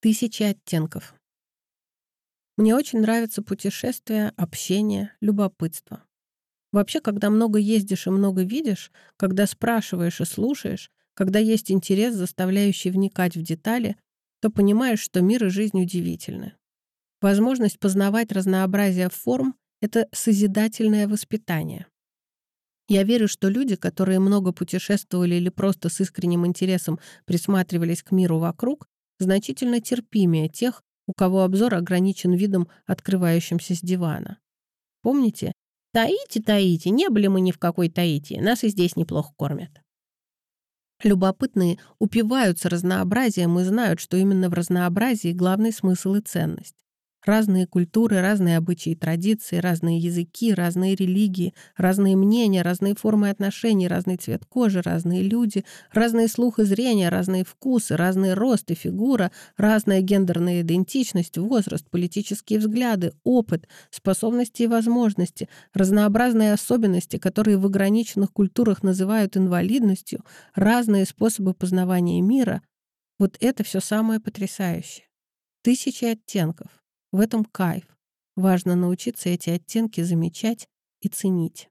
Тысячи оттенков. Мне очень нравятся путешествия, общение, любопытство. Вообще, когда много ездишь и много видишь, когда спрашиваешь и слушаешь, когда есть интерес, заставляющий вникать в детали, то понимаешь, что мир и жизнь удивительны. Возможность познавать разнообразие форм — это созидательное воспитание. Я верю, что люди, которые много путешествовали или просто с искренним интересом присматривались к миру вокруг, значительно терпимее тех, у кого обзор ограничен видом, открывающимся с дивана. Помните? Таити, Таити, не были мы ни в какой Таити, нас и здесь неплохо кормят. Любопытные упиваются разнообразием и знают, что именно в разнообразии главный смысл и ценность. Разные культуры, разные обычаи и традиции, разные языки, разные религии, разные мнения, разные формы отношений, разный цвет кожи, разные люди, разные слух и зрение, разные вкусы, разный рост и фигура, разная гендерная идентичность, возраст, политические взгляды, опыт, способности и возможности, разнообразные особенности, которые в ограниченных культурах называют инвалидностью, разные способы познавания мира — вот это все самое потрясающее. Тысячи оттенков, в этом кайф. Важно научиться эти оттенки замечать и ценить.